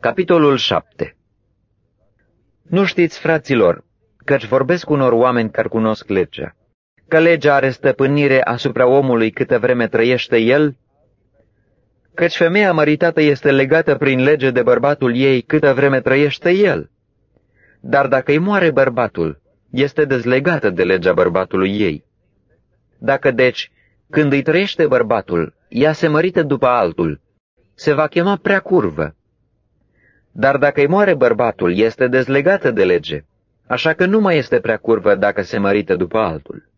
Capitolul 7 Nu știți, fraților, căci vorbesc unor oameni care cunosc legea, că legea are stăpânire asupra omului câtă vreme trăiește el? Căci femeia măritată este legată prin lege de bărbatul ei câtă vreme trăiește el. Dar dacă îi moare bărbatul, este dezlegată de legea bărbatului ei. Dacă deci, când îi trăiește bărbatul, ea se mărită după altul, se va chema prea curvă. Dar dacă îi moare bărbatul, este dezlegată de lege, așa că nu mai este prea curvă dacă se mărită după altul.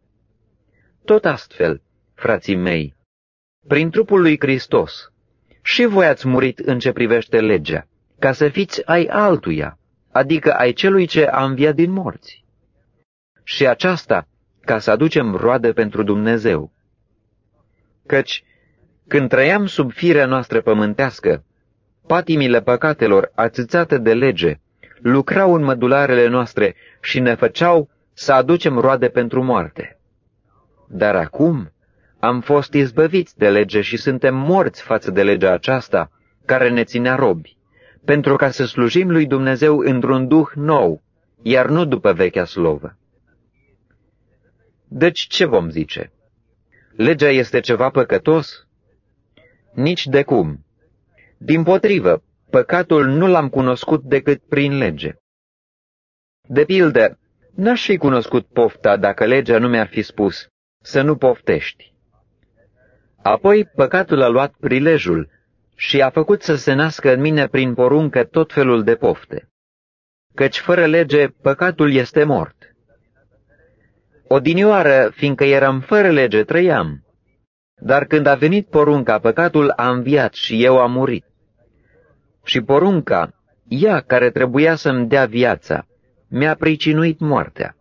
Tot astfel, frații mei, prin trupul lui Hristos, și voi ați murit în ce privește legea, ca să fiți ai altuia, adică ai celui ce a înviat din morți. Și aceasta ca să aducem roade pentru Dumnezeu. Căci, când trăiam sub firea noastră pământească, patimile păcatelor atâțate de lege lucrau în mădularele noastre și ne făceau să aducem roade pentru moarte. Dar acum am fost izbăviți de lege și suntem morți față de legea aceasta, care ne ținea robi, pentru ca să slujim lui Dumnezeu într-un duh nou, iar nu după vechea slovă. Deci ce vom zice? Legea este ceva păcătos? Nici de cum. Din potrivă, păcatul nu l-am cunoscut decât prin lege. De pildă, n-aș fi cunoscut pofta dacă legea nu mi-ar fi spus să nu poftești. Apoi păcatul a luat prilejul și a făcut să se nască în mine prin poruncă tot felul de pofte. Căci fără lege păcatul este mort. Odinioară, fiindcă eram fără lege, trăiam. Dar când a venit porunca, păcatul a înviat și eu am murit. Și porunca, ea care trebuia să-mi dea viața, mi-a pricinuit moartea.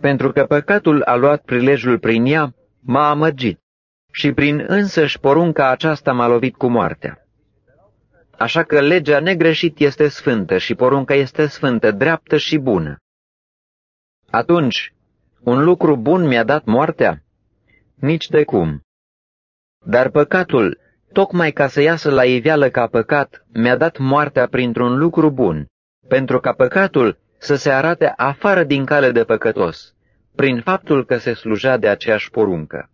Pentru că păcatul a luat prilejul prin ea, m-a amăgit și prin însăși porunca aceasta m-a lovit cu moartea. Așa că legea negreșit este sfântă și porunca este sfântă, dreaptă și bună. Atunci, un lucru bun mi-a dat moartea? Nici de cum. Dar păcatul, tocmai ca să iasă la iveală ca păcat, mi-a dat moartea printr-un lucru bun, pentru ca păcatul să se arate afară din cale de păcătos, prin faptul că se sluja de aceeași poruncă.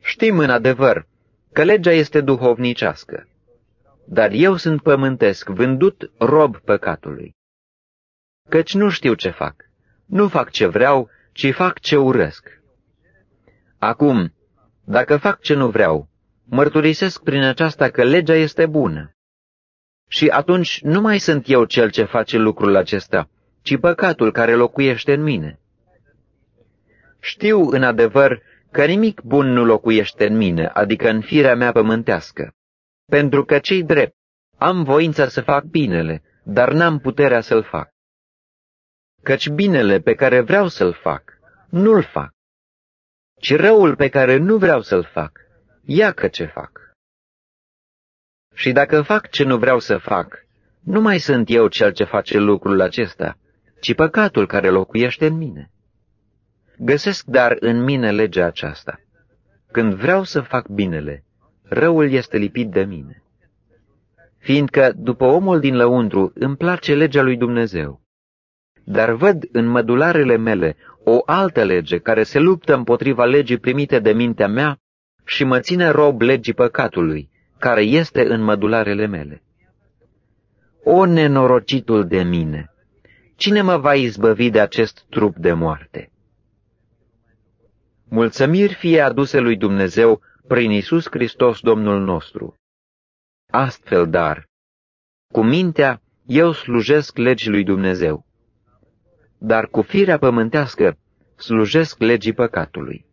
Știm în adevăr că legea este duhovnicească, dar eu sunt pământesc, vândut rob păcatului. Căci nu știu ce fac, nu fac ce vreau, ci fac ce urăsc. Acum, dacă fac ce nu vreau, mărturisesc prin aceasta că legea este bună. Și atunci nu mai sunt eu cel ce face lucrul acesta, ci păcatul care locuiește în mine. Știu în adevăr că nimic bun nu locuiește în mine, adică în firea mea pământească, pentru că cei drept am voința să fac binele, dar n-am puterea să-l fac. Căci binele pe care vreau să-l fac, nu-l fac, ci răul pe care nu vreau să-l fac, iacă ce fac. Și dacă fac ce nu vreau să fac, nu mai sunt eu cel ce face lucrul acesta, ci păcatul care locuiește în mine. Găsesc dar în mine legea aceasta. Când vreau să fac binele, răul este lipit de mine. Fiindcă, după omul din lăuntru, îmi place legea lui Dumnezeu. Dar văd în mădularele mele o altă lege care se luptă împotriva legii primite de mintea mea și mă ține rob legii păcatului, care este în mădularele mele. O nenorocitul de mine! Cine mă va izbăvi de acest trup de moarte? Mulțumiri fie aduse lui Dumnezeu prin Isus Hristos Domnul nostru. Astfel, dar, cu mintea, eu slujesc legii lui Dumnezeu, dar cu firea pământească slujesc legii păcatului.